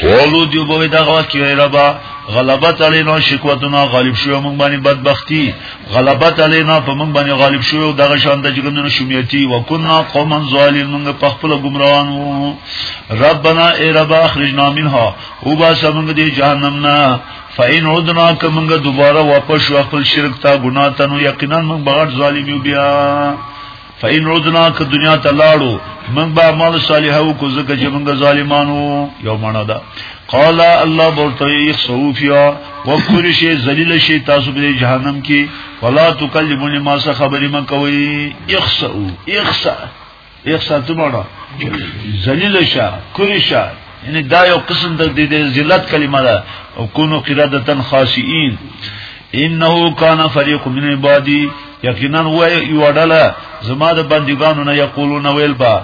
قالو دیو بوی دا غوا کی وی ربا غلبت علینا شکوتنا غالب شو مونږ باندې بدبختی غلبت علینا په مونږ باندې غالب شو دغه شان د جګندونو شومیتی وکنا قوما ظالمون په خپل گمراهانو ربنا ای ربا اخرجنا منها او با سمنګ دی جهنم نه فاین عدنا که منګه دوباره واپس شو خپل شرک تا ګناه ته نو یقینا من بغړ ظالم یو بیا فاین عدنا که دنیا ته لاړو من با مال صالحه او کو زکه چې منګه ظالمانو یو معنا ده قال الله برته صوفیا وکړی شي ذلیل شي تاسو په جهنم کې ولا تکلمون ما سره خبرې مکوئ اخسئ اخسئ یو ساتو مړه ذلیل شه کری شه یعنی دا یو قسم د دې ذلت کلمه ده او کونو قرادتن خاصین انه کان فریق من عبادی یقینا و یو ډله زما د بندګانو نه یقولون ویل با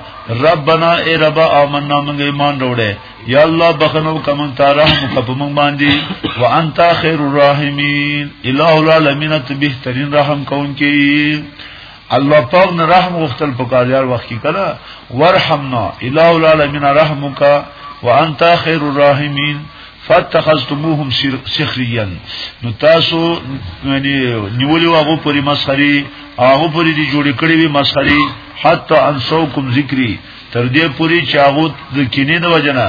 ربنا ای رب آمنا موږ ایمان وروړې یا الله بخنو کوم تا رحم کپ موږ باندې وانت خیر الرحیمین الہ العالمین ته بهترین رحم کوونکی الله پاک نه رحم غوښتل په کاریار وخت کې کړه ورحمنا الا العالمین رحمک وانت خیر الراحمین فاتخذتموهم سخريا نو تاسو یعنی نیولې واغو پوری مسخري هغه پوری دي جوړې کړې وي مسخري حتا انسوکم ذکری تر دې پوری چې هغه د کینې د وجنه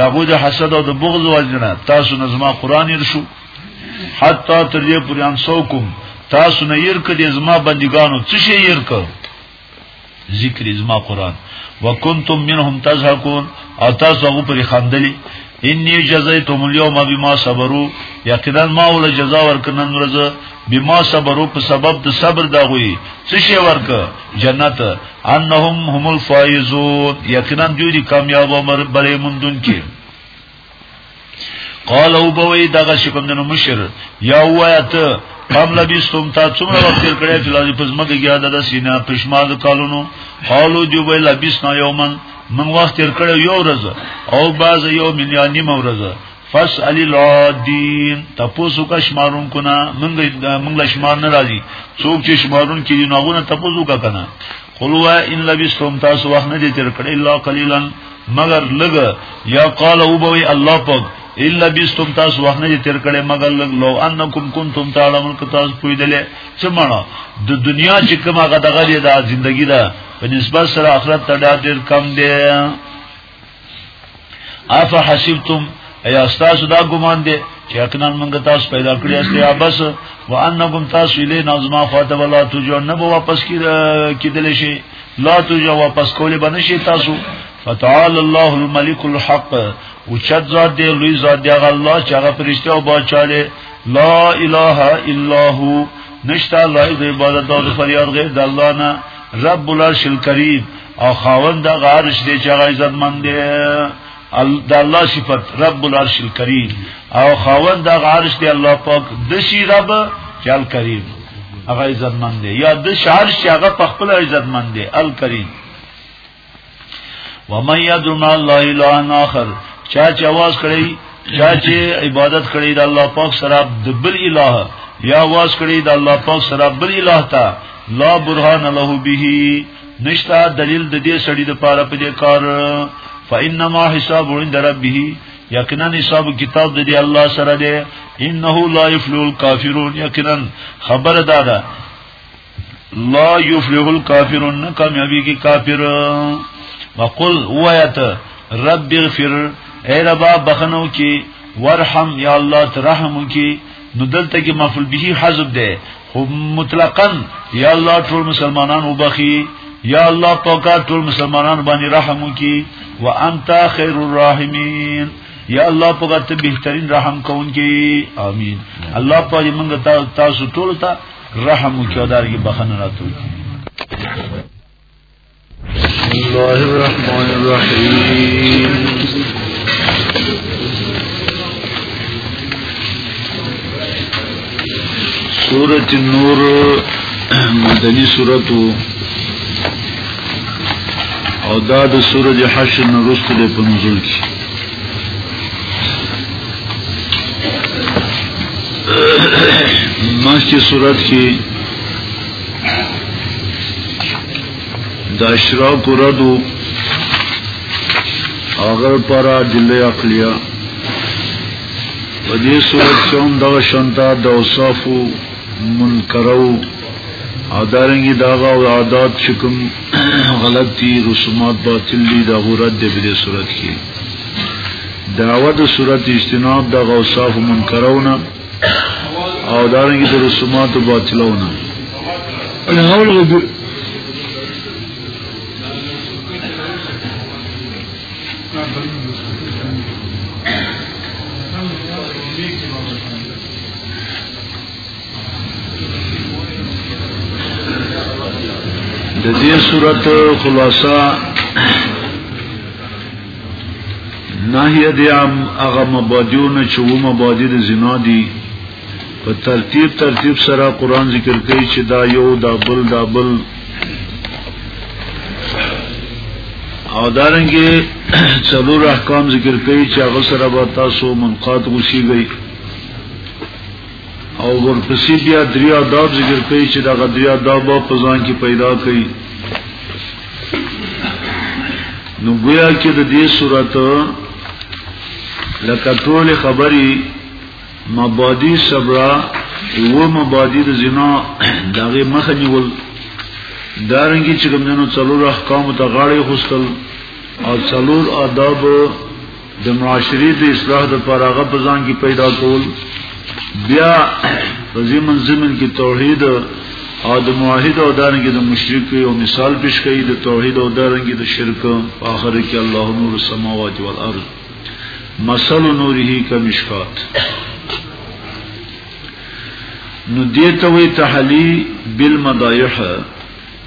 دغه د حسد او د بغض وجنه تاسو نظم قران ارشو حتا تر دې پورې ان سوکم تاسو نه ير کړي زما بندګانو څه شي ير کړ ذکر زما قران وکنتم منهم تزهقون او تاسو هغه پر خندلې انی جزیتم اليوم بما صبروا یقینا ما ول جزا ورکنن ورځ بما صبروا په سبب د صبر دا غوي څه شي ورک جنت انهم هم الفائزون یقینا دوی کامیاب او بلې مندون کې قال او بوي دغه شي کوم نو مشر یا وایت قام لبیستم تا څومره وخت تیر کړی چې لازم پس مګه یا د سینا پښمال کالونو قالو جو وی لبیسنا یومن من وخت تیر کړی یو ورځ او باز یو مليانی مورځ فس علی العادین تپوسو کا شمارون کنا منګ منګ شمار ناراضی څوک چې شمارون کې ناغونه تپوسو کا کنا قلوا ان لبستم تاسو وخت نه دي تر کړی الا قليلا مگر لګ یا قال او بوي الله پاک الا بستم تاسو وخت نه تیر کړي مگر لګ لو انکم کنتم تعلمون که تاسو پوی دله چې مړه د دنیا چې کومه غدغه ده ژوندۍ ده په نسبت سره آخرت ته ډېر کم دی افا حسبتم ایا تاسو دا ګمان دي چې اقنان موږ تاسو پیدا کړی استه یا بس وانکم تاسو الی نظم خاطب الله تجو نه به واپس کیدل شي لا تجو واپس کولې باندې شي تاسو فتعال الله الملك الحق او چت ذات دی لوی ذات دی هغه الله چې هغه فرشته او بچاله لا اله الا هو نشتا لایق عبادت او فریاد غیر د الله نه رب العرش الکریم او خاوند د عرش دی چې هغه عزت مند دی د الله صفت رب العرش الكريم او خاوند د عرش دی الله پاک د شي رب چې الکریم هغه عزت مند دی یا د شهر شي هغه په خپل عزت مند دی الکریم ومن يدعو مع الله الا اخر چا چې आवाज کړی چا چې عبادت کړی د الله پاک سره د بل الہ یا واس کړی د الله پاک سره بل الہ تا لا برهان له به نشتا دلیل د دې سړي د پاره په دې کار فإنما حساب عند ربه یقینا حساب کتاب د دې الله سره دی انه لا يفلح الكافرون یقینا خبر دادا لا يفلح الكافرون کامیابی کی کافر وقل وایت رب اغفر اے ربا بخنو کی ورحم یا الله ترحم کی نو دلته کې مفعول به حذف ده خو مطلقاً یا الله ټول مسلمانان وبخي یا الله پاکه ټول مسلمانان باندې رحم وکي وانت خیر الرحیمین یا الله پاکه ته بهترین رحم کوونکی امين الله پاکه موږ تاسو ټول ته رحم وکړي داري بخنه راتوي بسم الله الرحمن الرحيم سورة النور مدني سورة او دا د سورج حشر نه رسته ده په نزول کې مخکې صورت کې د اشراق ردو اگر پر دل عقلیه په دې صورت کې هم دا شانتا د اوصاف منکرو ادارنګي دا غو عادت چې کوم غلطي رسومات باطل دي دا غورت دې په دې صورت کې داوود صورت اجتناب د غوصاف منکرونه او دارنګه د رسومات باطلونه ان حول غبي د دې صورت خلاصہ نهیه دی ام اغا مبادیو نه چه و مبادی دی زنا دی په ترتیب ترتیب سره قرآن ذکر کوي چې دا یو دا بل دا بل او دارنګي څلور احکام ذکر کوي چې هغه سره به تاسو منقات غوسی گئی او ورپسې بیا دریا داب ذکر کوي چې دا غدریا داب په ځان کې پیدا کړي نو گویا کې د دې صورت لکه ټول خبري مبادی صبرا و مبادی د زنا دغه مخ نیول دارنګي چې کومنو څلور احکام ته غاړې خوستل او څلور آداب د معاشري د اصلاح د پراغه په ځان کې پیدا کول بیا په زمن زمن کې توحید او د موحد او دارنګ د مشرک یو مثال پیش کړي د توحید او دارنګ د شرک په اخر کې الله نور السماوات والارض مثل نوره کمشکات نو دیتوی تحلی بالمدایح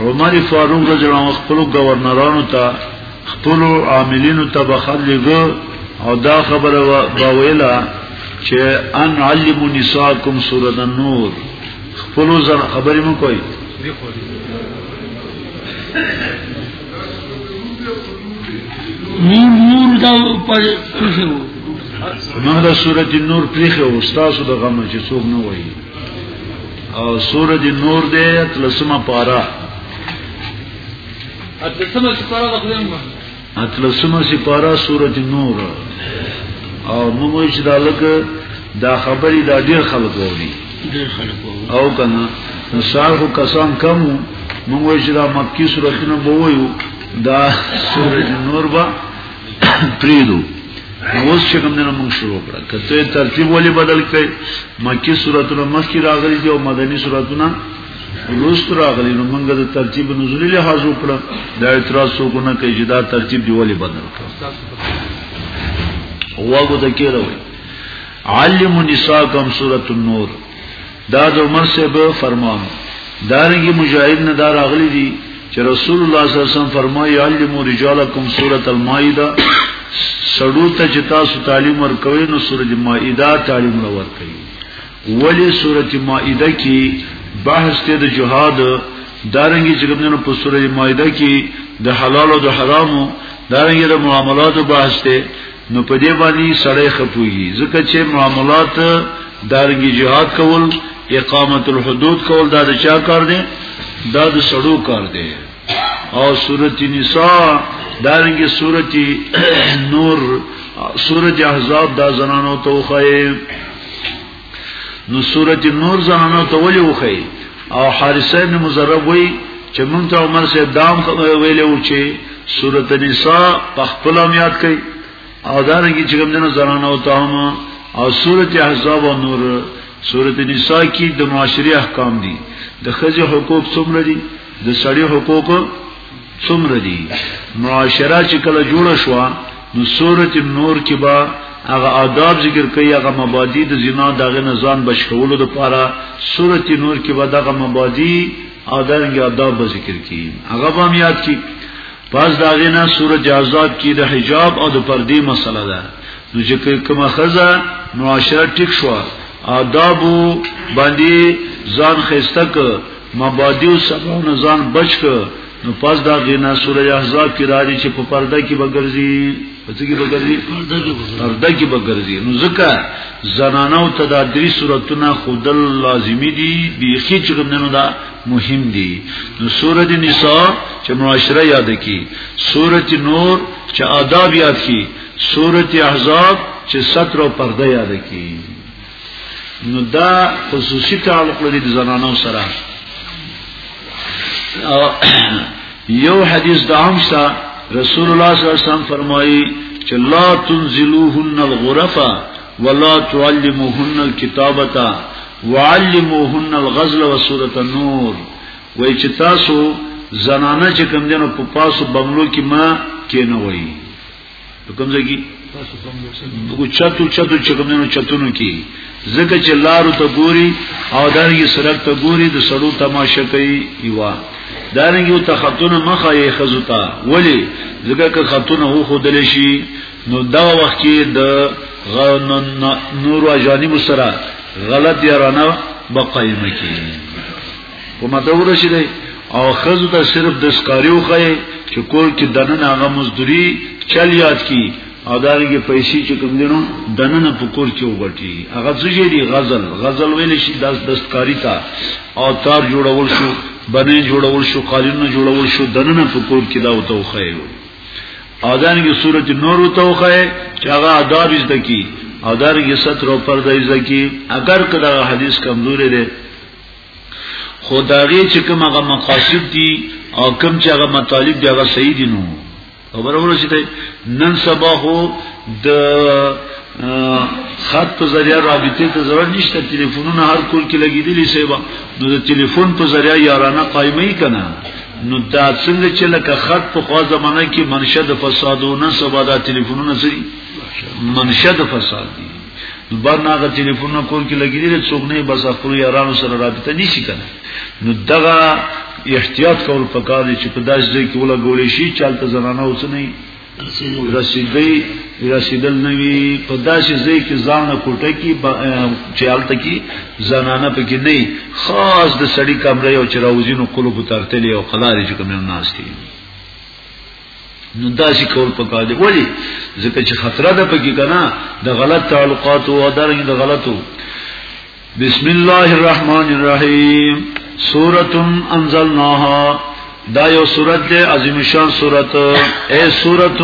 عمر فاروق رضی الله عنه خپل گورنرانو ته خپل عاملینو ته بخلګو او دا خبره باویلا چې ان علم نساکم سورۃ النور خپل زر خبرې مو کوي نور نور دا پر څه وو نو دا سورۃ النور پرې خو استاد د غم چې څوک نه وایي او سورج نور دې تلسمه پارا اتلسمه سپارا د خدای مو اتلسمه سپارا سورج نور او موږ چې دا لکه دا خبرې دا ډیر خلک ووري ډیر خلک او کنه نو سارو کسان کم موږ چې دا مکی سورتونه بوویو دا سورج نور با پریدو اوس چې کوم نه موږ شروع کړه کته ترتیب ولې بدل کړي مکی سوراتونه مخکې راغلي دي او مدني سوراتونه وروسته راغلي نو موږ د ترتیب نزولي لحاظ وکړه دا اعتراض څوک نه کوي چې دا ترتیب دی ولې بدل کړه واګو د کېره وي علم النساء کم سورۃ النور دا د عمر صاحب فرمان دارنګي مجاهد نه دار اغلی دي چې رسول الله صلی الله علیه وسلم فرمایي علمو رجالکم سورۃ المائده سړو ته چې تاسو تعلیم ورکوي نو سورۃ المائده تعلیم ورکوي ولی سورۃ المائده کې بحث ته د جهاد دارنګي چې کومنه په سورۃ المائده کې د حلال او د حرامو دارنګي د معاملاتو بحث ته نو په دې باندې سړی خپويږي ځکه چې معاملات دارنګي جهاد کول اقامت الحدود کول دا د چا کار دی دا د سړو کار دی او سورتی نساء دارنګي سورتی نور سورج احزاب دا زنانو توخه نو سورته نور زنانو ته ولي وخی او حارثه بن مزرب وی چې مونږ ته عمر سه دام ویلو چې سورته نساء په خپل یاد کړي او دا رنګي چې کوم دنو زنانو ته هم او سورته احزاب او نور سورته نساء کې د معاشري احکام دي د خځې حقوق څومره دي د سړي حقوق څومره دي معاشره چې کله جوړ شو نو سورته نور کې با هغه آداب ذکر کوي هغه مبادی د زنا دغه نزان بشکولو د پاره سورته نور کې با دغه مبادی آداب یا آداب ذکر کوي هغه به یاد کی پس داغه نه سورته عذاب کې د حجاب او د پردې مسله ده نو چې کومه خزه معاشره ټیک شو آداب باندې ځان خسته ک مبادیو سبا نه ځان بچ ک نو پس دا غینا سوره احزاب کې راځي چې په پرده کې بغرزي پته کې بغرزي پرده کې بغرزي نو ځکه زنانو ته دا درې سوراتونه خودل لازمی دي بیخي چې کومنه دا مهم دي نو سوره نساء چې معاشره یاد کی سوره نور چې آداب یاد کی سوره احزاب چې ستر او پرده یاد کی نو دا خصوصي تعلق لري د زنانو سره او یو حدیث د عام سره رسول الله صلی الله علیه وسلم فرمایي چې لا تنزلوهن الغرفه ولا تعلموهن الكتابه وعلموهن الغزل وسوره النور وای چې تاسو زنانه چې کم دینو په پاسو بنگلو کې ما کې نه وایي په کوم ځای کې وګو چتو چتو چې کوم نه چتونو کې زکه چې لارو ته ګوري او دغه سرک ته ګوري د سړو تماشه کوي یوا دارنګ یو تخطونه مخه یې خزوتا ولی زکه که خطونه هو خودل شي نو دا وخت کې د نور اجانب سره غلط یارانه بقایمه کې په ماته ورسېدې او خزو ته صرف د سکاریو خې چې کول کې دنن هغه مزدوري چل یاد کی او دارنګه پیسې چې کوم دینو دنن په کور کې وګټي هغه څه دی غزل غزل ویل شي داس دستکاری تا او تار جوړول شو بنې جوړول شو قالینونه جوړول شو دنن په کور کې دا وته خې او دارنګه سورۃ نور وته خې چې هغه آداب زده کی او دارنګه ستر او پردایزه کی اگر کدا حدیث کمزورې ده خو دا غي چې کوم هغه مقاصد دي او کوم چې هغه مطالب دي هغه صحیح دي نو خبره ورسېده نن سبا هو د خط په ذریعہ رابطه ته ضرورت نشته ټلیفونونه هر کول کې لګیدلی سیبا نو د ټلیفون په ذریعہ یارانه قائمه کنا نو دا څنګه چې لکه خط په خوا زمانه کې منشد فسادونه سبا دا ټلیفونونه سری منشد فساد دي دوباره ناغه ټلیفون کول کې لګی دي څوک نه بس خپل یارانو سره رابطه نشي کنه نو دغه احتیاط کول پکار دي چې په داس ځای کې ولا ګولې شي چالت زنانه اوس نه رسیدي رسیدل نوي په داس ځای کې ځان نه کوټه کې چالت کې زنانه پکې نه خاص د سړی کمره او چراوزینو قلوب ترتلې او قلارې چې کوم ناس دي نو داسې کول پکار دی ولی ځکه چې خطر ده پکې کنه د غلط تعلقات او درنګ د غلطو بسم الله الرحمن الرحیم سورۃ انزلناها دا یو سورۃ دی عظیم شان سورۃ اے سورۃ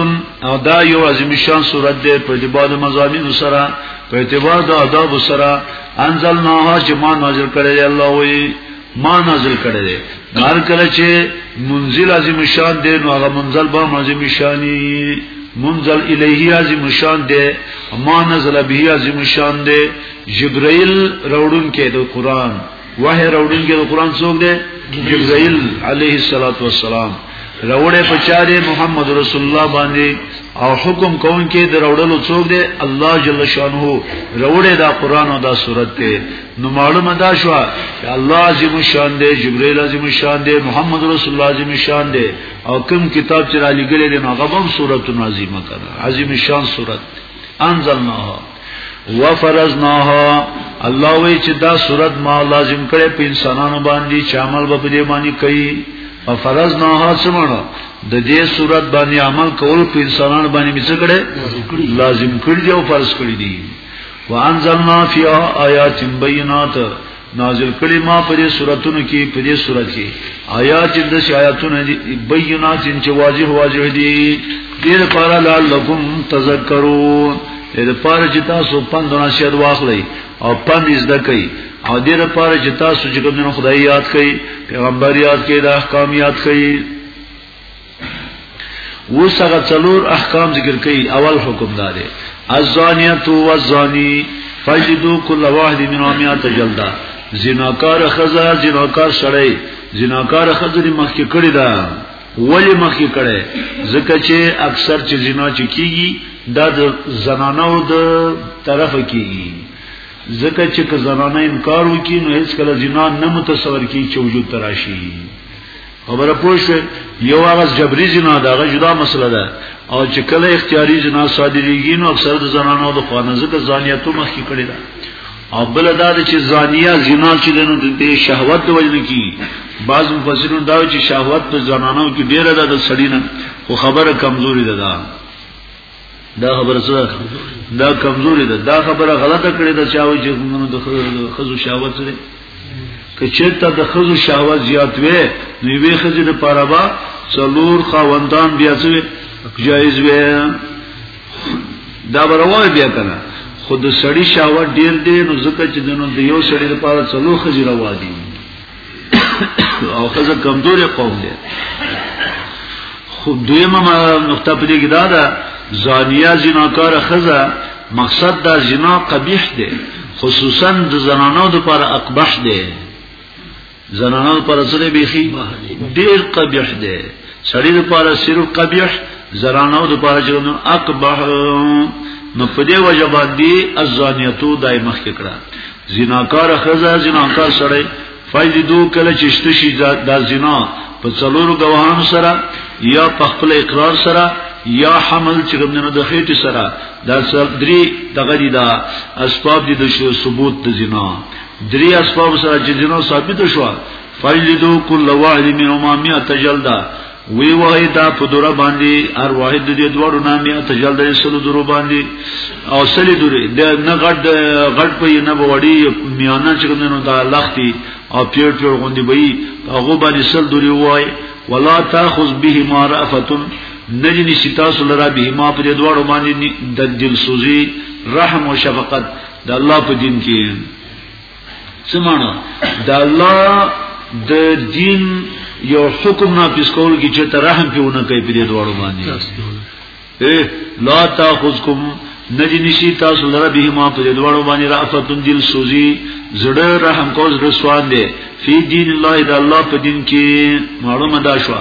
او دا یو عظیم شان سورۃ دی په دې باندې مزامین سره په اعتبار د آداب سره انزلناها چې ما نازل کړی الله وی ما نازل کړی دی هر کله چې منزل عظیم شان دی نو هغه منزل به عظیم شانی منزل الیه عظیم شان دی ما نزل به عظیم شان دی جبرائیل راوړون کې د قران وه راوړون کې د قران څوک دی جبرائیل علیه الصلاۃ والسلام راوړې په چاره محمد رسول الله باندې او حکم کون کې د راوړلو څوک دی الله جل شانه راوړې دا قران او دا سورته نو معلومه دا شو چې الله عظیم شان دی جبرئیل عظیم شان دی محمد رسول الله عظیم شان دی او کوم کتاب چې را لګلې دی نو هغه هم سورته عظیمه کړه عظیم شان سورته انزلناها وفرزناها الله وی چې دا صورت ما لازم کړي په انسانانو باندې چې عمل به په دې باندې کوي او فرزناها سمونه د دې صورت باندې عمل کول په انسانانو باندې مڅ کړي لازم کړی دی او فرض کړی دی وانزلنا فی آیات بینات نازل کړي ما په دې سوراتونو کې په دې سورات کې آیات د شي آیاتونه بینات چې واضح واضح دي دې لپاره لعلکم تذکرون دې لپاره چې تاسو پند نشد واخلئ او پند زده کړئ او دې لپاره چې تاسو چې کوم خدای یاد کړئ پیغمبر یاد کړئ د احکام یاد کړئ اوس هغه څلور احکام ذکر کړي اول حکم دا دی الزانیت و الزانی فجدو کل واحد منهم مئات جلدا زناکار خزا زناکار سړی زناکار خزا دی مخکې کړی دا ولی مخکې کړی ځکه چې اکثر چې زنا چې کیږي دا د زنانو د طرف کیږي ځکه چې که زنانه انکار وکړي نو هیڅ کله زنا نه متصور کیږي چې وجود تراشي خبره پوه شوې یو هغه جبري جنا دغه جدا مسله ده او چې کله اختیاري جنا صادریږي نو اکثر د زنانو د خوانه ځکه ځانیتو مخ کې کړی ده او بل دا چې زانیه جنا چې دنو د شهوت د وجه کی بعض مفسرون دا چې شهوت په زنانو کې ډیره ده د سړی نه خو خبره کمزوري ده دا دا خبره سره دا کمزوري ده دا خبره غلطه کړې ده چې او چې موږ د خزو شاوت لري که چېرته د خزو شاوت زیات وي نو وی خزې د پاره با څلور خاوندان بیا څه جایز وي دا برواله بیا کنه خود سړی شاوت ډیر دی نو ځکه چې دنو د یو سړی لپاره څلور خزې روا دي او خزه کمزور قوم دی خو دویمه نقطه په دې کې دا ده زانیه زناکار خزه مقصد دا زنا قبیح دی خصوصا د زنانو لپاره اقبح دی زنانو لپاره سره بیخي ډیر قبیح دی سړی لپاره سر قبیح زنانو لپاره چې نو اقبح نو په دې وجه باندې ازانیتو دای مخ کې کړه زناکار خزه زناکار سړی فایدې دو کله چې شته شي دا زنا په څلورو غواهان سره یا په خپل اقرار سره یا حمل چې کومنه د خېټې سره دا درې دغه دي دا اسباب دي د ثبوت د زنا درې اسباب سره چې زنا ثابت شو فایدې دو کله واحد منهما 100 جلده وی وای دا په دوره باندې هر واحد د دې دوړو نامې ته جل د سلو درو باندې او سلې دورې د نه غټ غټ په نه وړي میانه چې نو دا لختي او پیر پیر غوندي وي هغه باندې سل دورې وای ولا تاخذ به ما رافتن نجنی ستا سره به ما په دې دوړو باندې د دل سوزي رحم او شفقت د الله په دین کې سمانه د الله د دین یو حکم نافذ کول کی چې ته رحم پیونه کوي په دې دوړو باندې اے لا تاخذکم ندی نشی تاسو لره به ما په دې دوړو باندې رافتون دل سوزي زړه رحم کوز رسوان دی فی دین الله د الله په دین کې معلومه دا شو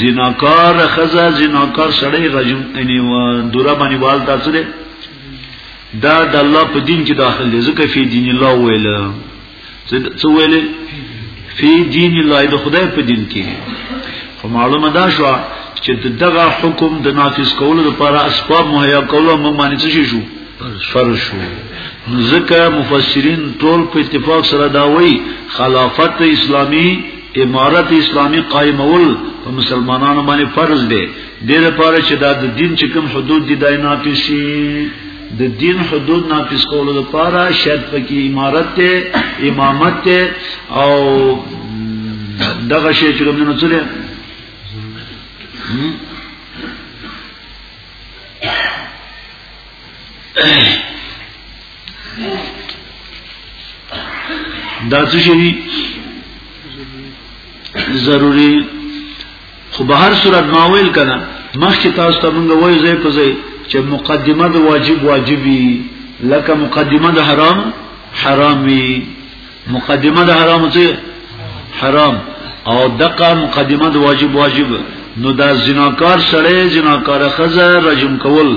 زناکار خزا زناکار سړی رجم یعنی دوره باندې وال تاسو دا د الله په دین کې داخل دي ځکه فی دین الله ویل څه ویل فی دین الله د خدای په دین کې خو معلومه دا شو چې دغه حکم د نافذ کولو لپاره اسباب مهیا کولو موږ باندې څه شو فرض شو ځکه مفسرین ټول په اتفاق سره دا وایي خلافت اسلامی امارت اسلامی قائمول په مسلمانانو باندې فرض دی دې لپاره چې دا د دین چې کوم حدود دي دای نه پیشي د دین حدود ناقص کولو لپاره شرط پکې امارت ته امامت ته او دغه شی چې کوم نه چلے دا څه شي ضروری خو به هر صورت ما ویل کنه مخکې تاسو ته موږ وایو زې په زې چې مقدمه د واجب واجبي لکه مقدمه د حرام حرامي مقدمه د حرام څه حرام او دقه مقدمه د واجب واجب نو دا زناکار سړی زناکار خزه رجم کول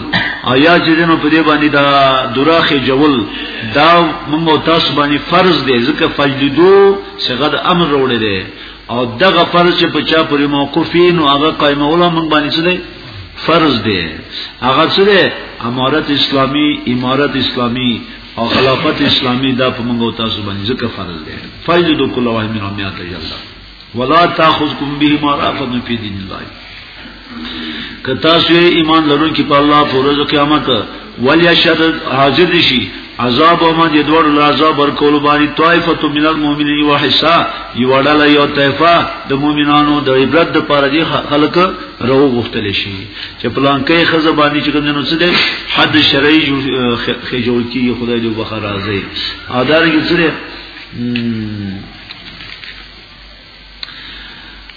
آیا چې دنو په دې باندې دا دراخه جول دا موږ تاسو باندې فرض دی ځکه فجلدو څنګه د امر وروړي دی او دغه فرض چې په چا پورې موقوفین او هغه قائموله موږ باندې څه دی فرض دی هغه څه دی امارت اسلامی امارت اسلامی او خلافت اسلامی دا په موږ او تاسو باندې ځکه فرض دی فرض دو کله وای مې رامیا ته یلا ولا تاخذکم به ما رافض فی دین الله که تاسو ایمان لرونکي په الله پر ورځ قیامت ولیا شر حاضر دي شي عذاب او مند دوړ له عذاب ورکول باندې طائفه من المؤمنین وحسا یوړل یو طائفه د مؤمنانو د عبرت د پاره دي خلک راو غختل شي چې پلان کې خزه باندې چې کوم نو څه دي حد شرعي خجول کی خدای دې بخار راځي ادارې څه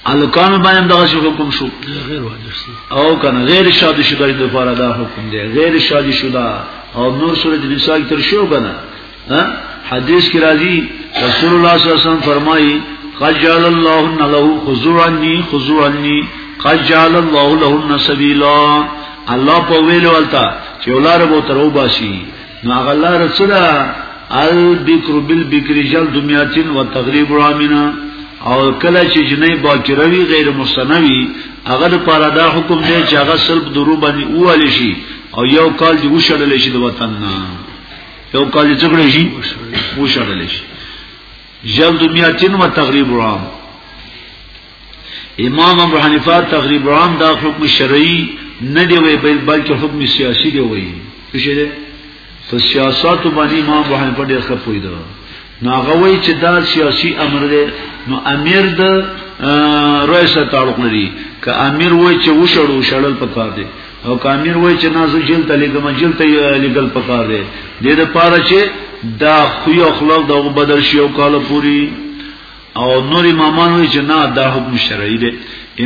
الکان باندې دغه شو حکم شو غیر واجب شي او کنه غیر شادي شو د لپاره دا حکم دی غیر شادي شو دا او نور سورۃ النساء تر شو کنه ها حدیث کې راځي رسول الله صلی الله علیه وسلم فرمایي قد جعل الله له خضوعني خضوعني قد جعل الله له سبیلا الله په ویلو التا چې ولاره به تر وباسي نو غلا رسولا البکر بالبکر جلد میاتین و تغریب رامینا او کله چې جنې باکروي غیر مستنوي هغه لپاره دا حکم دی چې هغه صرف درو باندې اول شي او یو کال دی وشړل شي د وطن نه یو کال دی څنګه شي وشړل شي جلد میاتین و تغریب رام امام ابو حنیفه تقریبا عام دا حکم شرعي نه دی وی بلکې حکم سیاسي دی وی څه شي دی په سیاست باندې امام ابو حنیفه ډېر ښه پوی دی نو هغه وی چې دا سیاسي امر دی نو امیر د رئیس تعلق لري که امیر وای چې وشړو شړل پکار دی او که امیر وای چې نازو جیل ته لګم جیل ته لګل پکار دی د دې لپاره چې دا خو یو خلق د بدل شي او کال پوری او نور امامان وی چې نه دا حکم شرعي دی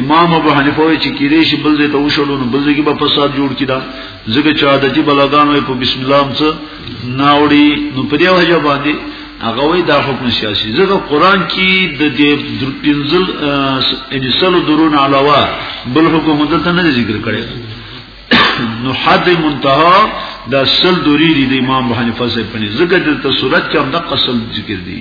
امام ابو حنیفه وی چې کېدې شي بل دې ته وشړو نو بل دې کې به فساد جوړ کړي دا ځکه چې عادتي بلغان وی په بسم الله هم څه ناوړي نو په دې وجه باندې هغه وی دا حکم سیاسي ځکه قران کې د دې پنځل انسل درون علاوه بل حکم دلته نه ذکر کړي نو حد منتها دا سل دوری دی د امام ابو حنیفه صاحب په ځکه د صورت کې هم د قسم ذکر دی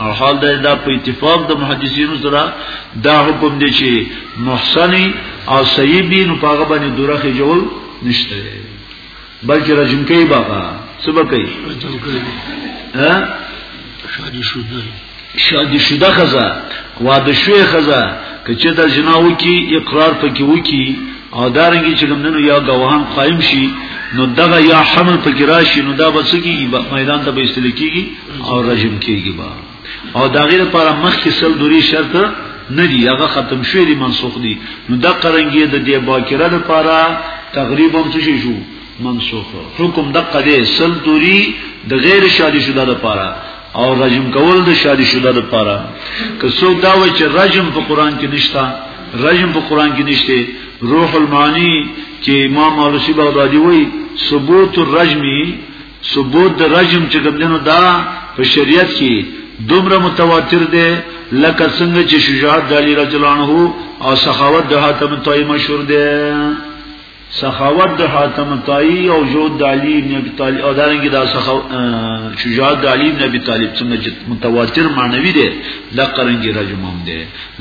او حال دا دا په اتفاق د محدثینو سره دا حکم دی چې محسنی او سیبی نو پاغه باندې دورخه جوړ نشته بلکې رجم کوي بابا سبا کوي رجم کوي ها شادي شوده شادي شوده خزا واده شوی خزا کچې دا جناو کی اقرار پکې وکی او دارنګي چې کومنو یا غواهان قائم شي نو دغه یا حمل پکې راشي نو دا بس کیږي میدان ته به استل کیږي او رجم کیږي با او دا غیر لپاره مخ کې سل دوری شرط نه دی هغه ختم شوی دی منسوخ دی نو دا قرنګي د دې باکره لپاره تقریبا څه شي شو منسوخ حکم دقه دی سل دوری د غیر شادي شوه د پاره او رجم کول د شادي شوه د پاره که څوک دا وایي چې رجم په قران کې نشتا رجم په قران کې نشته روح المعانی چې امام علوسی بغدادي وایي ثبوت الرجم ثبوت د رجم چې ګمدنو دا په شریعت کې دومره متواتر دی لکه څنګه چې شجاعت د علی رضی الله عنه او سخاوت د حاتم طای مشهور دی سخاوت د حاتم طایی او جود د علی ابن ابي طالب او دارنګه دا سخاوت شجاعت د علی ابن ابي طالب څنګه چې متواتر معنوي دی دا قرنګي رجمم دی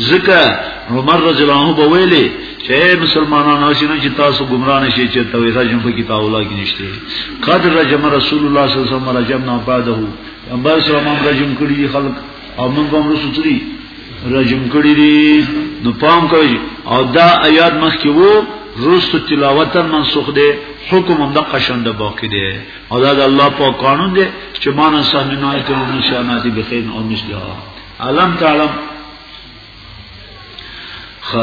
ځکه عمر رضی الله عنه ویلي چې مسلمانانو شنو چې تاسو ګمرا نشئ چې توي رجم په کتاب الله کې نشته قد رجم رسول الله صلی الله علیه وسلم رجمنا بعده امبر سلام رجم کړی خلک او موږ به موږ ستوري رجم کړی دي نو پام کوي او دا آیات مخکې وو روست تلاوت منسوخ دی حکم هم د قشند باقی دی او دا د الله په قانون دی چې مان سامنای ته نشانات به خیر او مثله علم تعلم خ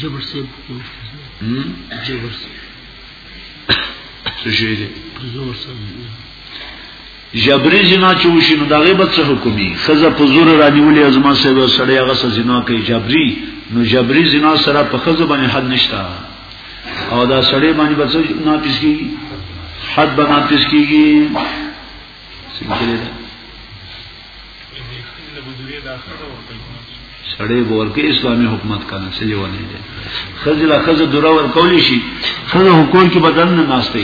جبر سیب جبر سیب څه شي دي زور سره جبري زنا چې وشي نو دا غیبت څه حکمي خزه په زور رانیولې ازما سره سړی هغه سره زنا کوي جبري نو جبري زنا سره په خزه باندې حد نشتا او دا سړی باندې بس نه پیس کیږي حد باندې پیس کیږي څنګه سړی به ورکه اسلامي حکومت کنه څه یو نه دی خزله خزه دره ور کولی شي خزه حکومت کې بدن نه ناشته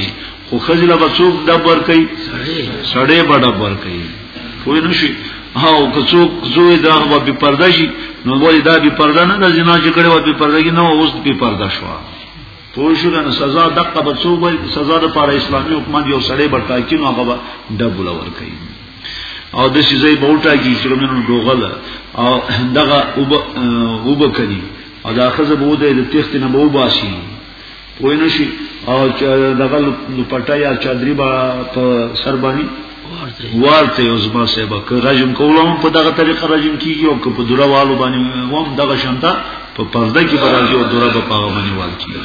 خو خزله به څوک ډب ور کوي سړی به ډب ور کوي خو نه شي او که څوک زوی دا به په پرده شي نو وای دا به پرده نه د جنا چې کړي و په پرده کې نو اوس په پرده شو پوه شو کنه سزا دقه به څو وای سزا د پاره اسلامي حکومت یو سړی برتا کی نو هغه ډبل ور کوي او د شي زی بوټا کی چې موږ دوغله او دغه وب وب کړي او دا خزه به ودی د تخت نه بو باسي پوه نه شي او دغه لپټا یا چادری با په سر باندې ورته یو زما سبا که رجم کولم په دغه طریقه رجم کیږي او که په دوره والو باندې وم دغه شانته په پرده کې برازي او دوره په پاغه باندې وال کیږي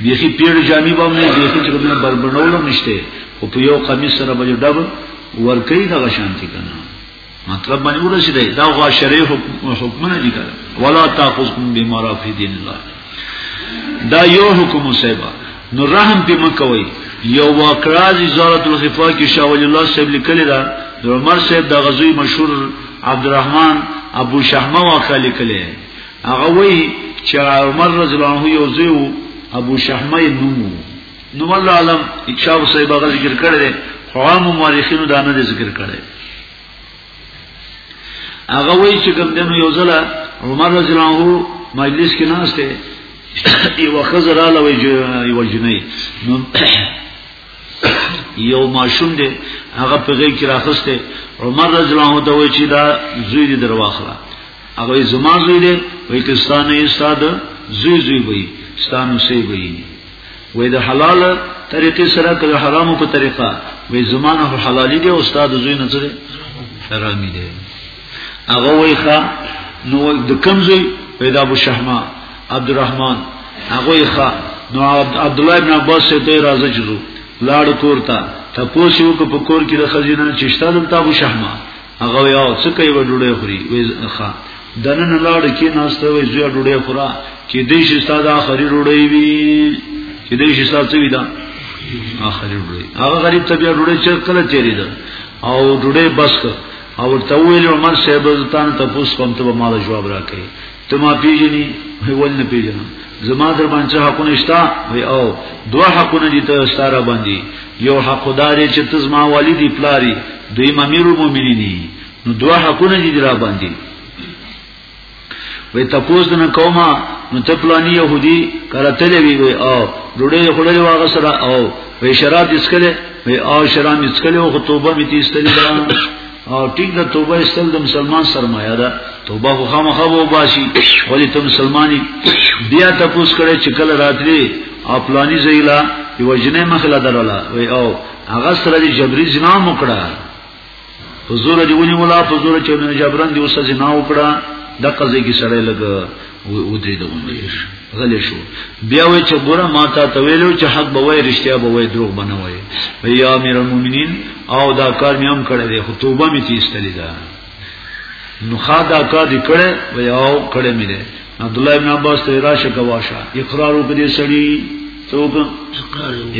بیخي پیړ جامي باندې نه بیخي چې کومه بربنولم نشته او په یو قمیص سره به ډب ورکې دغه شانتي کنه مطلب باندې ورسېدای دا غوا شریف حکمونه دي کړه ولا تاخذكم بما را في دين الله دا یو حکم صاحب نو رحم په مکوي یو واقعازي زارت الخفا کې شاه ولی الله صاحب لیکل دا د عمر صاحب د غزوی مشهور عبدالرحمن ابو شحمه واقع لیکل هغه وی چې عمر رضی الله عنه یو زیو ابو شحمه نومو نو والله علم اچاو صاحب هغه ذکر کړی دی خو عام مورخینو دا نه ذکر کړی هغه وایي چې کوم دنو یو ځله عمر رضی الله عنه مجلس کې ناشته یو خزر اله وی یو جنې نو یو ماشوم دی هغه په غي کې راخسته عمر رضی الله عنه دوی چې دا زوی دی درواخله هغه زما زوی دی وای کستانه استاد زوی زوی وای ستانو سی وای وې د حلال طریقې سره کله حرامو په طریقه وې زمانه حلالي دی استاد زوی نه سره حرامي دی هغه وې ښا نو د کمزوی پیدا ابو شهما عبدالرحمن هغه یې ښا نو عبد الله ابن عباس ته ته راځي جوړو لاړ کورتا تاسو کو په کور کې د خزینه چشتا دلته ابو شهما هغه یو څه کوي وډوډې خوري وې ښا دنن لاړ کې ناشته وې زوی ډوډې خورا کې دې شي ستاد اخري ډوډې وي کې دې شي ستاد څه وي دا اخري ډوډې هغه غریب ته بیا ډوډې چر کله چیرې ده او ډوډې بس کړ او ته ویل عمر صاحب زتان ته پوس کوم ته ما جواب راکې ته ما پیژني وای ول نه پیژنم زما در باندې حقونه شته وای او دوه حقونه دي ته ستاره باندې یو حق داري چې ته زما والدی پلاری دوی امیر المؤمنین نو دوه حقونه دي را باندې وای تاسو نه کومه نو ته پلانی يهودي کړه تلې وی وای او ډوډۍ خړلې واغ سره او وای شراب اسکله وای او شراب اسکله او خطوبه می تیستلې او ټیک د توبه استل د مسلمان سرمایه ده توبه خو خامخا وو باسي ولی ته مسلمانی بیا تاسو کړه چې کله راتلی او پلانی زیلا یو جنې مخله دراله وی او هغه سره د جبري زنا وکړه په زور دی ونی ولا په زور چې نه جبران دی اوسه زنا وکړه د قضې کې سره لګ و او دې دغه ملي شو غلې شو بیا وای چې ګوره ما تا ته ویلو چې حق به وای رښتیا به وای دروغ بنه وای یا امیر المؤمنین او دا کار مې هم کړی دی خو توبه مې تیستلې ده نو خدا کا دې کړه و یاو کړه مې ده عبد الله ابن عباس ته راشه گواشه اقرار وکړي سړی څوک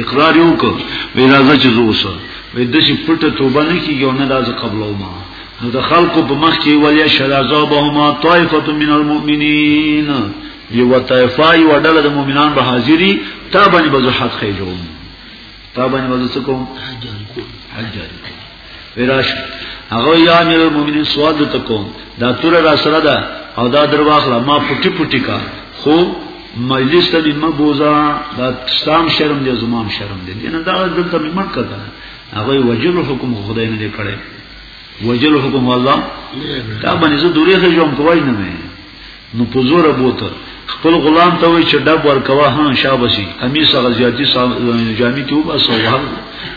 اقرار وکړ وی راځه چې زوسه وی د شي پټه توبه نه کیږي او نه راځه قبل او ما نو د خلکو په مخ کې ولیا شرازابهما طائفه من المؤمنین یو طائفه یو ډله د مؤمنان به حاضری تا باندې بزحت خېجو تا باندې بزحت کوم حج جاری کوم وراش هغه یا امیر المؤمنین سواد ته کوم دا تور را سره ده او دا درواخله ما پټی پټی کا خو مجلس ته نیمه بوزا دا سام شرم دی زمام شرم دی نه دا دلته مې مړ کړه هغه وجل حکم خدای نه دی کړی وجل حکم الله دا باندې زه دورې ته جوړم کوی نه مې نو په زور بوته خپل غلام ته وی چې ډب ورکوا ها شابسي امي سره زیاتی جامي ته وباسو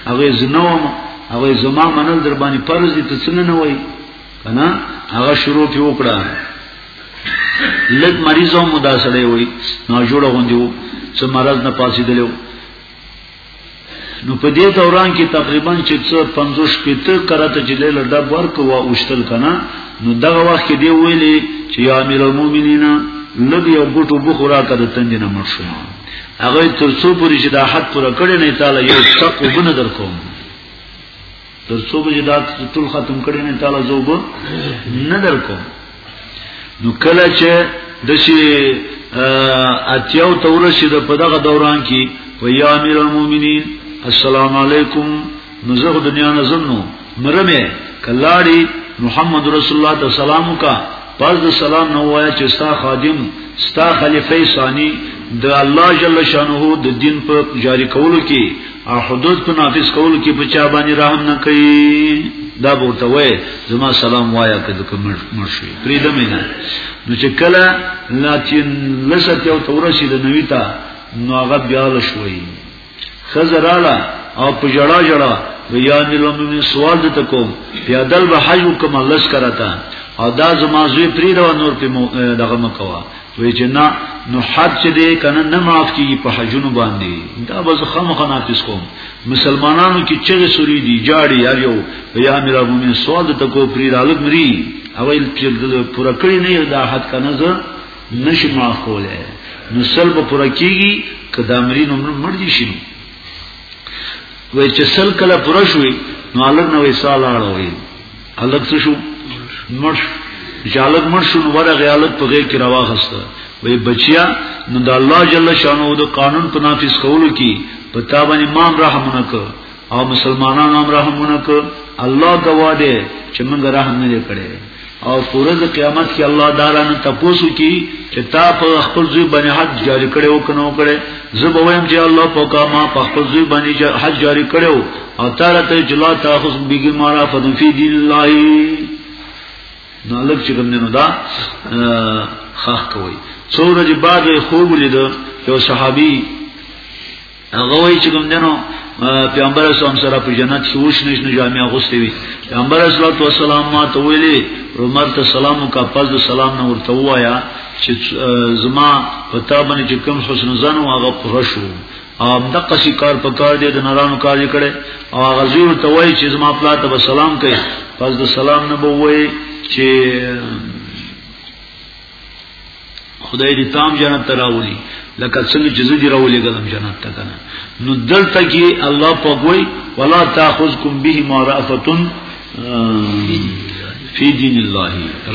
هغه زنوم هغه زما منل در باندې فرض دي ته څنګه نه وای کنه هغه شروع کې وکړه لږ مریضو مداسړې وای نو جوړه غوندي وو چې مرز نه پاسې دلو نو په دې دوران کې تقریبا چې څو 50 شپته کرته چې له ډب ورکو او اوشتل کنه نو دغه وخت کې دی ویلي چې یا امیر المؤمنین لبی او ګټو بخورا کده تند نه مړ شو هغه ترڅو پوری چې دا حد پوره کړی نه تعالی یو شق وبنه درکوم تر څو به دا ټول ختم کړي نه تعالی زوب نه درکو نو کله چې د شي اتیاو تور شي د په دغه دوران کې په یا امیر المؤمنین السلام علیکم نو زه دنیا نه زنو مرمه کلاړي محمد رسول الله ته سلام وکا پس د سلام نو وای چې ستا خادم ستا خلیفہ ثانی د الله جل شانه د دین په جاری کولو کې او حدود په نافذ کول کې په چا باندې رحم نه کوي دا ورته وای زما سلام وایا کده کوم مرشي پریدم نه نو چې کله لاتین لسه یو تورشي د نوی تا نو هغه بیا لشوي خزراله او په جړا جړا یا نیلم سوال دته کوم پیادل به حج وکم الله سکرتا او دا زما زوی پریدا نور په دغه مکوا وی چې نه نو حد چې دی کنه نه معاف کیږي په حجونو باندې دا بس خامخ ناقص کوم مسلمانانو کې چې سوري دي جاړي یا یو یا امیر المؤمنین سوال ته کو پری رالګ مري اویل چې پورا کړی نه یو دا حد کنه زه نشي معاف کولای نو سل به پورا کیږي کدا مرین عمر مړ دي شي وای چې سل کله پورا شوي نو الګ نو وساله راوي هلک څه شو مړ شو چې هلک مړ شو نو ورغه هلک په غیږ کې راوخسته وې بچیا نو د الله جل شانو د قانون په نافذ کولو کې په تا باندې مام رحم نکړ او مسلمانانو هم رحم نکړ الله گواه دی چې موږ رحم نه کړی او پرز قیامت کې الله تعالی نه تاسو کې چې تا په خپل ځوی باندې حد جاری کړو کنو کړي زه به وایم چې الله پاکه ما په خپل ځوی باندې حد جاری کړو او تعالی ته چې لا تاخذ بګی مارا فدن فی دین الله نو لږ چې کوم نه دا خخ کوي څو ورځې بعد خوب لید یو صحابي هغه وایي چې کوم دنو پیغمبر اسلام سره په جنت کې وښ نش نه جامع غوستې وي پیغمبر اسلام تو سلام ما ته ویلي عمر ته سلام کا پس د سلام نه ورته وایا چې زما پتا باندې چې کوم حسن زن او هغه پرشو ام دغه سی کار په کار دی د نارانو کار یې کړي او هغه زوی ته وایي چې زما پلا ته سلام کوي پس د سلام نه به وایي چې خدای دې تام جنت ته راولي لکه څنګه چې زه راولې غلم جنت ته کنه نو دلته کې الله په ګوي ولا تاخذکم به معرفتن فی دین الله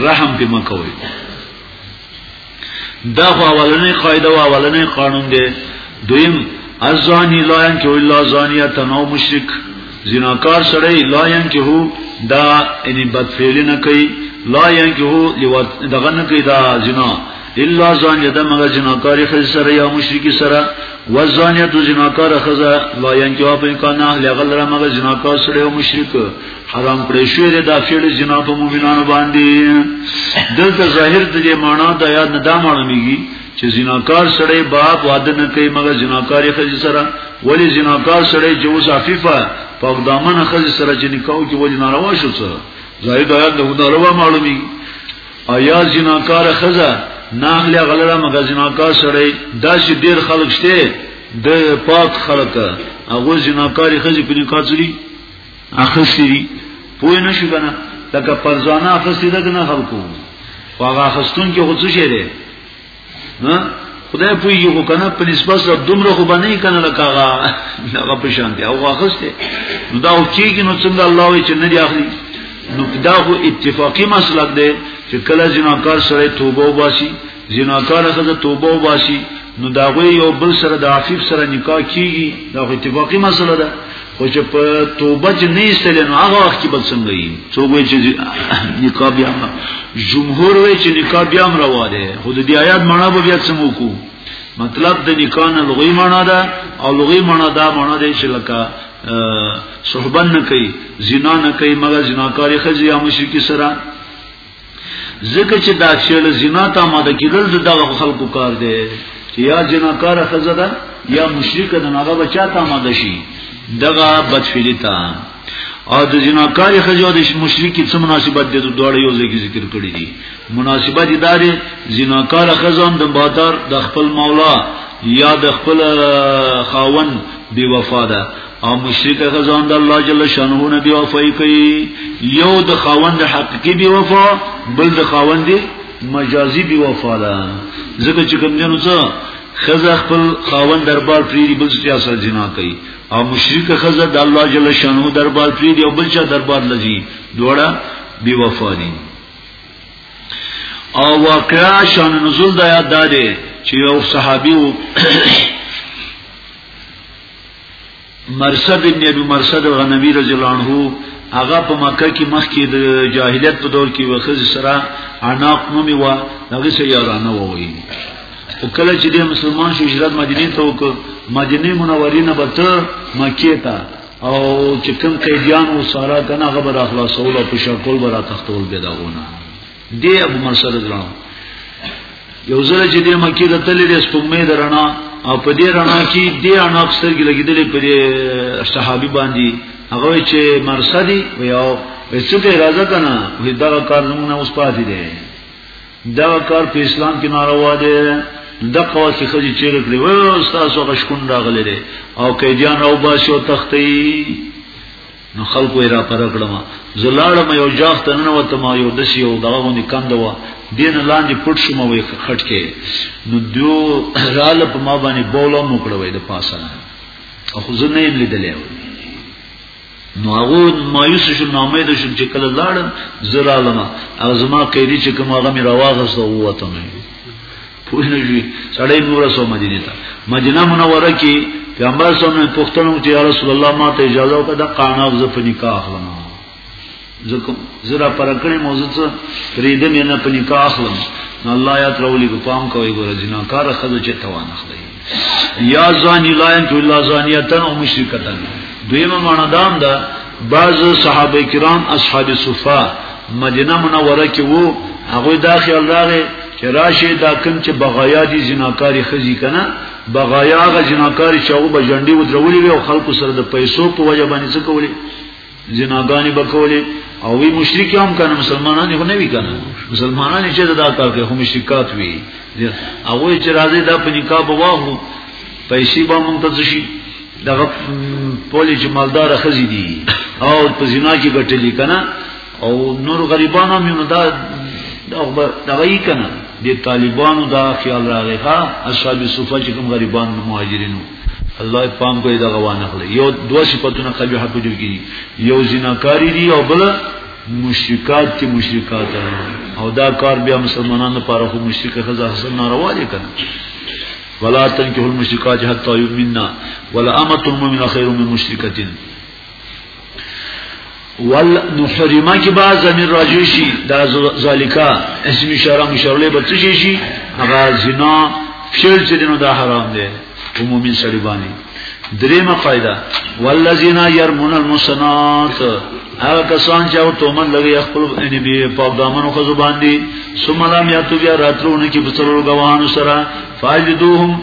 رحم به مکوئ دا خو اولنې قاعده او اولنې قانون دی دویم ازانی لا ینکه الا زانیه او مشرک زناکار سره لا ینکه دا یعنی بدفعل نه کوي لا ینکه دغه نه کوي دا زنا الا زانیه د مغه جناکاری خز سره یا مشرکی سره و زانیه د جناکار خزه لا ینکه په امکان نه لغل را مغه جناکار سره او مشرک حرام کړی شوی دی دا فعل جنا په مؤمنانو باندې دلته ظاهر د دې معنا د یاد نه دا معلومیږي چې زناکار سړی باب واده نه کوي مګر زناکاری خځې سره ولی زناکار سړی چې اوس عفیفه په اقدامن خځې سره چې نکاو کې ولی ناروا شو څه ظاهر د یاد نه ناروا معلومیږي آیا زناکار خځه ناخلی غلره مګر زناکار سړی دا چې ډیر خلک شته د پاک خلک هغه زناکاری خځې په نکاح سره اخستی دی پوی نشو کنه لکه پرزوانا اخستی ده کنه خلکو خو هغه اخستون کې غوڅ شي دی خدای پویږي خو کنه په نسبت سره دومره خو باندې کنه لکه هغه هغه په شان دی او اخسته نو دا او کېږي نو څنګه الله وی چې نه دی اخلي نو دا خو اتفاقی مسلک دی چې کله جناکار سره توبه وباسي زناکار څخه توبه وباسي نو دا غوي یو بل سره د عفیف سره نکاح کیږي دا خو اتفاقی مسله ده خو چې په توبه چې نه ایستل نو هغه وخت کې بل څنګه یي څوک وایي چې نکاح بیا جمهور وایي چې نکاح بیا هم روا ده خو د دې آیات معنا به بیا څه موکو مطلب د نکاح نه لغوي معنا ده او لغوي معنا دا معنا ده چې لکه صحبن نه کوي زنا نه کوي مګر زناکاری خځه یا مشرکی سره ځکه چې دا شعر زنا ته آماده کېدل د دغه خلکو کار دی چې یا جناکار خزه ده یا مشرک ده هغه بچا ته آماده شي دغه بدفعلی ته او د جناکار خزه او د مشرک څه مناسبت دی د دوړ یو ځای ذکر کړی دي مناسبت ادارې جناکار خزه د بادار د خپل مولا یا د خپل خاون بی وفا ده او مشرک غزان د الله جل شانه نه بي وفای کوي یو د خاوند حقيقي بي وفا بل د خاوند مجازي بي وفا ده ځکه چې کوم جنو څه خزه خپل خاوند دربار پریری بل څه سره جنا کوي او مشرک خزه د الله جل شانه دربار پریری او بل چا دربار لږي دوړه بي وفا دي او واقعا شان نزول د یاد ده چې یو صحابي مرصد ابن ابي مرصد غنوي رضی الله عنه هغه په مکه کې مخکې د جاهلیت په دور کې وخز سره عناق نومي و هغه سره یارانه وایي او کله چې د مسلمان شو هجرت مدینه ته وکړ مدینه منورې نه بته مکه ته او چې کوم قیدیان او سارا کنه غبر اخلاصول او په شکل برا تختول بيداونه دی ابو مسعود رضی الله یو زره چې د مکی د تلې د سپمې درنا او په دې رڼا کې د اناق سترګې لګیدلې په دې صحابي باندې هغه چې مرصدي و یو څه ته راځه کنه وې دا کار موږ نه اوس پاتې دی دا کار په اسلام کې ناروا دی د قواس خځې چیرې کړې و استاد هغه شکون راغلې او کیدیان او باسي او تختی نو خلکو یې راپره کړم زه لاړم یو جاغ ته ننوتم یو داسې یو دغه غوندې کنده وه دین لاندې پټ شوم وې خټ کې نو دیو رااله په ما باندې بوله مو کړه وې د پاسه خو زه نه یې لیدلې نو هغه مایوس شو نامید شو چې کله لاړم زه رالم او زما قیدی چې کوم هغه مې راواغسته ووتم پوښتنه سړی نور سو مدینه ته مدینه منوره کې پیغمبر صلی الله علیه وسلم پوښتنه وکړه یا رسول الله ما ته اجازه وکړه د قاناب ز په نکاح اخلم زکه زرا پر کړې موضوع څه فریده مې نه په نکاح اخلم نو الله یا ترولي په پام کوي ګور جنا کار خزه چې توان اخلي یا زانی لا انت الا زانیتن او مشرکتن دویمه معنا دام ده بعض صحابه کرام اصحاب صفه مدینه منوره کې وو هغه دا خیال راغی چې راشه دا کوم چې بغایا دي جناکاری خزي کنه بغایا غ جناکاری چې هغه بجنډي ودرولې او خلکو سره د پیسو په وجه باندې څه کولې زناګانی بکولی او وی مشرکی هم کنه مسلمانانی خو نوی کنه مسلمانانی چه دا کار که خو مشرکات وی اوی چه رازی دا پا نکاح بواهو پیسی با منتظشی دغه پولی چې مالدار خزی دی او په زنا کې ګټلی کنه او نور غریبان هم نو دا دغه یې کنه د طالبانو دا خیال راغی ها اصحاب صفه چې کوم غریبان مهاجرینو الله پام کوي دا غوان اخلي یو دوه صفاتونه قبیح په جو کې یو زناکاری دي او بل مشرکات کې مشرکات او دا کار بیا مسلمانانو لپاره خو مشرک خزا حسن ناروا دي کنه ولا تنكحوا المشركات حتى يؤمننا ولا امه مؤمنه خير من مشركه ول محرمه کې با زمير راجع شي دا ذالیکا اسم اشاره مشرله به څه شي هغه زنا فعل چې دینو دا حرام دی عمومي سړي باندې دریمه قاعده والذین یرمون المسنات هغه کسان چې او تومن لګي خپل ان بي په دامنو خو زبان دي ثم لم یاتو بیا راتلونه کې بصرو غوانو سره فاجدوهم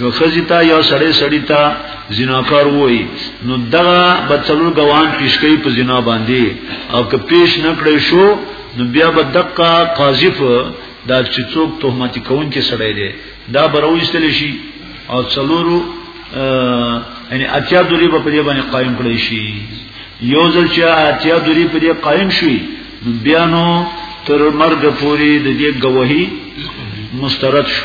یو خزی تا یو سړی سړی تا زناکار وای نو دغه بچلو غوان پیش کوي په زنا باندې او که پیش نکړې شو نو بیا به دقه قاذف دا چې څوک تهمت کوون کې سړی دی دا برويستل شي او څلورو یعنی اتیا دوری په دې باندې قائم کړی شي یو ځل چې اتیا دوری په دې قائم شي بیا نو تر مرګ پورې د دې گواهی مسترد شو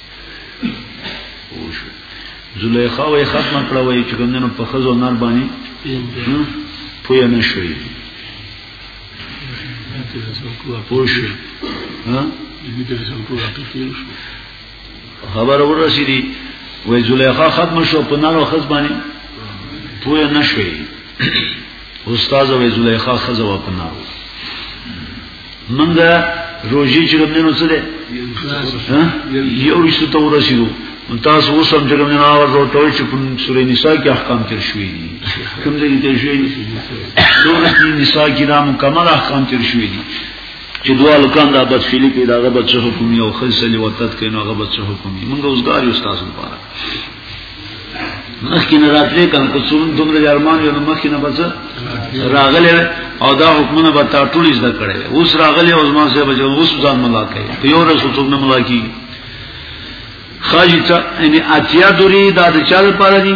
زلیخا وی ختم کړه وی چې کوم نه په خزو نار باندې پوی نه شوی پوش ها خبر ورسېدی وی زلیخا ختم شو په نار او خز باندې پوی نه شوی استاد وی زلیخا خزو په نار منګه روزي چې کوم نو څه ده یو څه ته ورسېدو تاسو اوس هم چې کوم نه اواز او ټول چې کوم سورې نساء کې احکام تر شوې دي کوم دې تر شوې دي سورې نساء کې نام کمال احکام تر شوې دي چې دوا لکان دا بد فعلی پیدا غبط څه حکم یو خلصلی وتت کینو غبط څه حکم موږ اوسګار یو تاسو لپاره مخکې نه راتلې کوم کو څوم دومره جرمان یو مخکې نه بچ راغله او دا حکمونه به تا ټول زده کړې اوس راغله او ځما سره بچو اوس ځان ملاقات په یو رسول څوم نه ملاقات خاجتا یعنی اتیا دوری دا د چا لپاره دي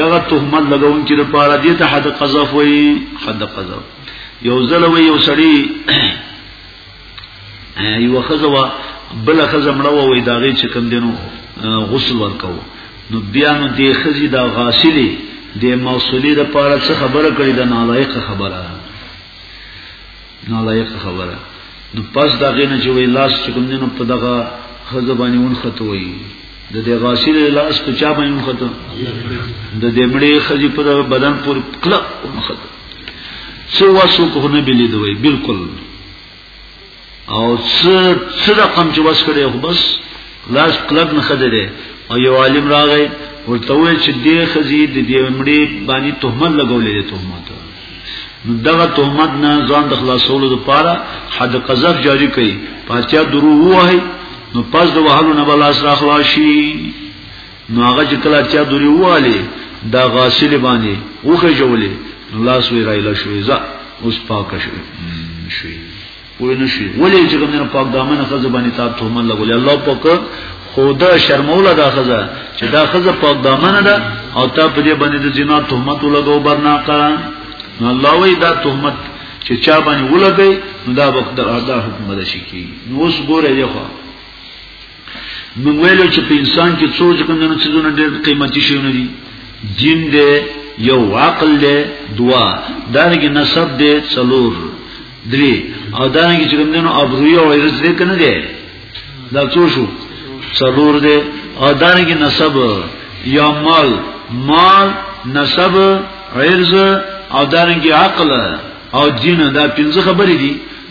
دغه تهمت لګون چې لپاره دي ته حد قذف وي حد قذف یو ځل وي یو سړی یو خزوا بل خزه مړه وې داغه چې کم دینو غسل ورکاو نو بیا نو دی خزي دا غاسلی د موصلی د پاره څه خبره کړی د نالایق خبره نالایق خبره نو پس دا غینه چې وی لاس چې کوم دینو په دغه خزه باندې اون خط وی د دې غاسل لاس په چا باندې اون خط د دې مړې خزي په بدن پور کله اون خط څو واسو کو نه بلی دوی بالکل او څه څه رقم چې وس کړي خو بس لاس کلک نه خدره او یو عالم راغی ورته وی چې دې خزي د دې مړي باندې تهمت لګولې دې تهمت نو دغه تهمت نه ځان د خلاصولو لپاره حد قذف جاری کړي پاتیا درو وای نو پس د وهلو نه بل اس راخلاشي نو هغه چې کله چا دوری والی دا غاسل باندې وخه جوړلې نو لاس وی رایله شوې ځا اوس پاک شوې شوې وې نو شي ولې چې کوم نه پاک دامن خزه باندې تا ته من لګولې الله پاک خدا شرموله دا خزه چې دا خزه پاک دامن ده او تا په دې باندې د زنا تهمت لګو برناقه نو الله وی دا تهمت چې چا باندې ولګي نو دا وخت دا حکم ده شي کی نو اوس ګوره یو موږ ویلو چې په انسان کې څو ځکندنو څیزونه ډېر قیمتي شیونه دي دین دی یو عقل دی دوا دانګي نسب دی څلور درې او دانګي چې کومنو ابروی او عزت دې کنه دی دا څو شو څلور دی او دانګي نسب یا مال مال نسب عرض او دانګي عقل او دین دا پنځه خبرې دي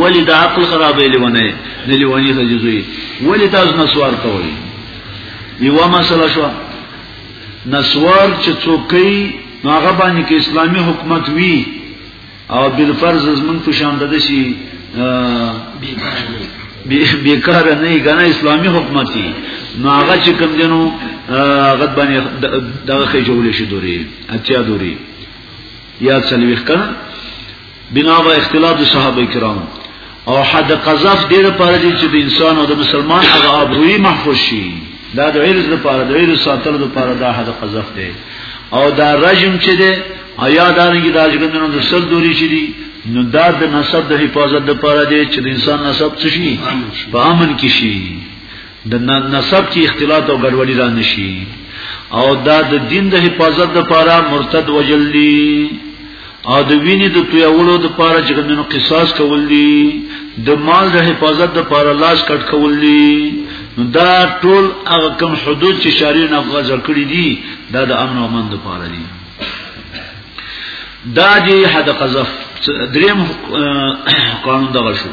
ولی دا عقل خرابې لیونه نه لیونی خجزوی ولی تاسو نسوار کوئ یو مسله شو نسوار چې څوکۍ نو هغه باندې کې اسلامی حکومت وی او بل فرض زمون په شان د شي بیکار نه غنا اسلامی حکومتي نو هغه چې کوم دینو هغه باندې دغه خې جوړې شي دوري اتیا دوري یا څلويخ کړه بنا به اختلاف د صحابه کرام او حد قذف دې لپاره چې د انسان او د مسلمان هغه ابروي محفوظ شي دا د عرض لپاره د عرض ساتلو لپاره دا حد قذف دی او دا رجم چې دی آیا دا نه کې دا چې ګندنو د سل دوری شي دي نو دا د نسب د حفاظت لپاره دی چې د انسان نسب څه شي په امن کې شي د نسب کې اختلاط او ګډوډي را نشي او دا د دین د حفاظت لپاره مرتد وجل دي او د وینې د تویولو لپاره چې کومو قصاص کول دي د مال د حفاظت لپاره لاس کټ کول دي دا ټول هغه کم حدود چې شاري نه غزر کړی دي دا د امن او امن لپاره دي دا دی حد قذف دریم قانون دغه شو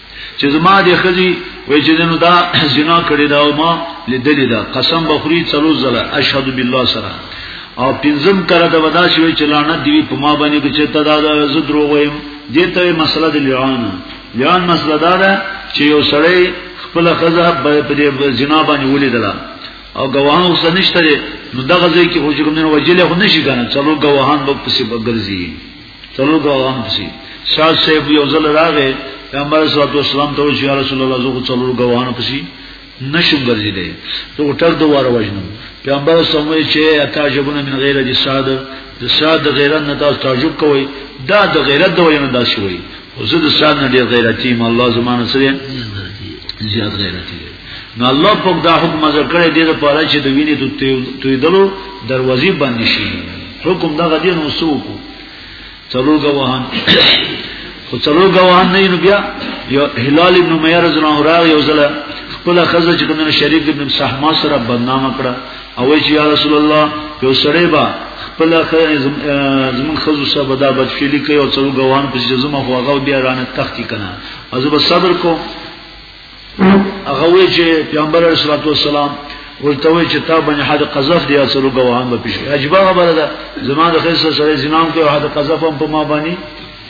چې زما د خزي وای چې نو دا زنا کړی دا او ما لیدلی دا قسم بخوری څلو زله اشهد بالله سره او پنځم کړه دا ودا شوی چې لعنت دی په ما باندې چې ته دا ز دروغ وایم دې ته مسله د لعان لعان مسله دا ده چې یو سړی خپل خزه په دې زنا باندې ولیدله او گواهان اوس نشته نو دغه ځای کې هوجګمنه وجلې خو نشي کنه څلو گواهان به پسې بغرزي تلو دا غم پسی شاد صاحب یو ځل راغې پیغمبر صلی الله علیه وسلم ته چې یا رسول الله زه څلور غوانه پسی نشم ګرځې دې ته ټر دواره وژنم پیغمبر صلی الله علیه وسلم چې تعجبون من غیر دي ساد د ساد غیرت نه تاسو تعجب کوئ دا د غیرت د وینه دا شوی او زه د ساد نه ډیر غیرتی ما الله زمانه سره زیات غیرتی نو الله پاک دا حکم ذکر کړی دی لپاره چې د وینې د تویدلو دروازې بندې شي حکم دا غدي نو سوق څلور غواهان خو څلور غواهان نه نو بیا یو هلال ابن میر رضی الله عنه یو ځله خپل خزه چې کوم شریف ابن صحما سره بدنامه کړه او چې یا رسول الله یو سړی با خپل زمون خزو صاحب دا بدفعلی کوي او څلور غواهان په جزمه هوغه بیا رانه تختی کنه ازو صبر کو هغه وی چې پیغمبر علیه الصلاۃ والسلام ورته وی چې تا باندې حد قذف دی اصلو غواهان به پیش عجبه خبره ده زما د خیر سره زنام کې حد قذف هم په ما باندې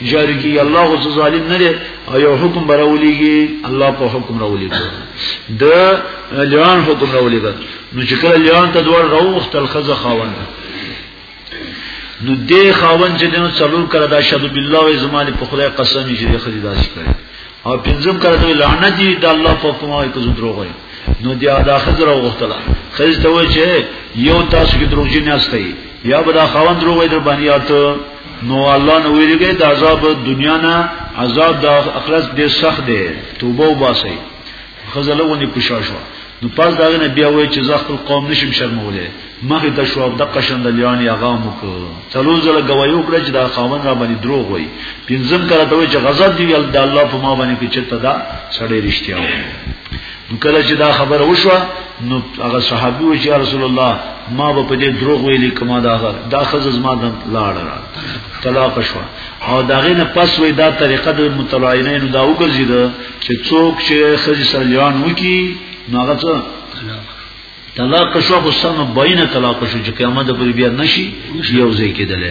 جاری کی الله غو ظالم نه دی او یو حکم براولېږي الله په حکم راولېږي د لیان حکم راولېږي نو چې کله لیان ته دوړ راوخت الخزه خاوند نو دې خاون چې دنو څلور کړه دا شهادت بالله او زمانه په خدای قسم چې دې خدای داسې کړي او پنځم کړه دوی لعنت دي د الله په کومه کې زو دروغ وي نو دې ادا خزر او غختله خزر ته وای چې یو تاسو کې دروغ نه استي یا به دا خاون دروغ وي در باندې اته نو الله نو ویریږي د عذاب دنیا نه عذاب د اخرت ډیر سخت دی توبه وباسئ خزه لغونی پشا شو نو پس داغه نه بیا وای چې زه خپل قوم نشم شرمولې مخه ته شو د قشند لیان یا غام وکړ څلور زله گوايي وکړه چې دا خاون را باندې دروغ وای پنځم کړه ته چې غضب دی ول د الله په ما باندې کې چې تدا سړی رښتیا وای نو کله چې دا خبر وشو نو هغه صحابي و چې رسول الله ما به په دې دروغ ویلي کما دا دا خزز ما د لاړه طلاق شو او دا غي نه پس وې دا طریقه د متلاینې دا وګرځي دا چې څوک چې خځې سره لیان وکي نو هغه څه طلاق شو خو سم بین طلاق شو چې قیامت پر بیا نشي یو ځای کېدل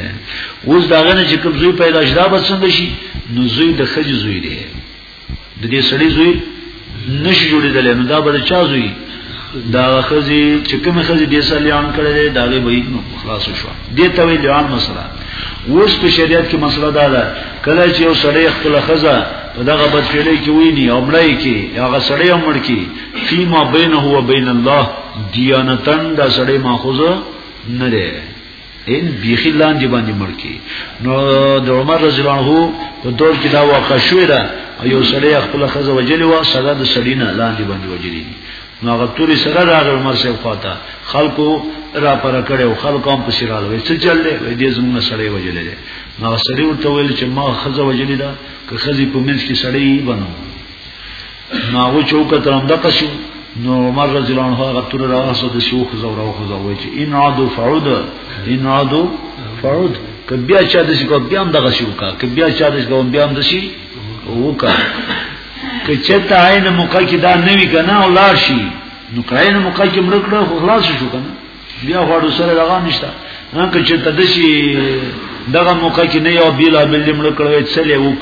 اوس دا غنه چې کوم زوی پیدا شدا بسند شي نو زوی د خځې زوی دی د دې سړي زوی نشي جوړېدلی نو دا به د چا زوی دا خزي چې کوم خزي دې سره لیان کړی دا غي وایي نو خلاص شو دې ته وی لیان مسله اوس په شریعت کې مسله دا ده کله چې یو سړی خپل خزه په دغه بدفعلی کې ویني او مړی کې هغه سړی امر کې فيما بينه و بين الله دیانتن دا سړی ماخوزه نه ان بیخی لاندې باندې مړ کی نو د عمر رضی الله عنه په دور کې دا واقع شوې ده یو سړی خپل خزه وجلی و سزا د سړی نه لاندې باندې وجلی نو هغه توري سره راغی عمر صاحب خواته خلکو را پر کړي او خلکو هم پسې راغلي څه چل دی وای دې زموږ سړی وجلی دی نو سړی ورته ویل چې ما خزه وجلی ده که خزي په منځ کې سړی بنو ما و چوکه ترم د قصو نو عمر رضی الله عنه هغه تر راوسه د شوخ زورا خو زوي چې ان عدو فعود ان عدو فعود کبیا چا د شي کو بیا هم دغه شو کا کبیا چا د شي کو بیا هم د شي وکا که چته عین موقع کې دا نه وی کنه او لار شي نو کاین موقع کې مړ کړه خو خلاص شو کنه بیا غواړو سره دغه نشته نه که چته د شي دغه موقع کې نه یو بیل بل مړ کړو چې لوک